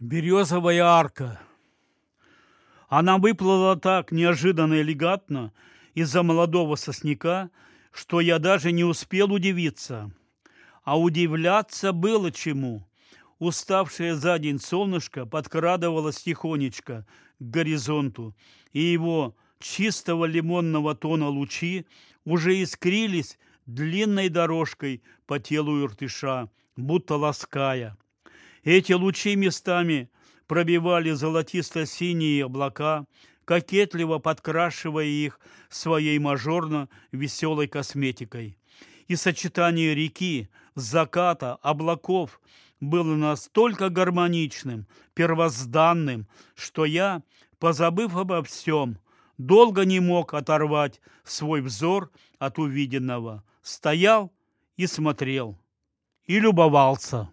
Березовая арка. Она выплыла так неожиданно и элегантно из-за молодого сосняка, что я даже не успел удивиться. А удивляться было чему. Уставшее за день солнышко подкрадывалось тихонечко к горизонту, и его чистого лимонного тона лучи уже искрились длинной дорожкой по телу иртыша, будто лаская. Эти лучи местами пробивали золотисто-синие облака, кокетливо подкрашивая их своей мажорно-веселой косметикой. И сочетание реки, заката, облаков было настолько гармоничным, первозданным, что я, позабыв обо всем, долго не мог оторвать свой взор от увиденного, стоял и смотрел, и любовался.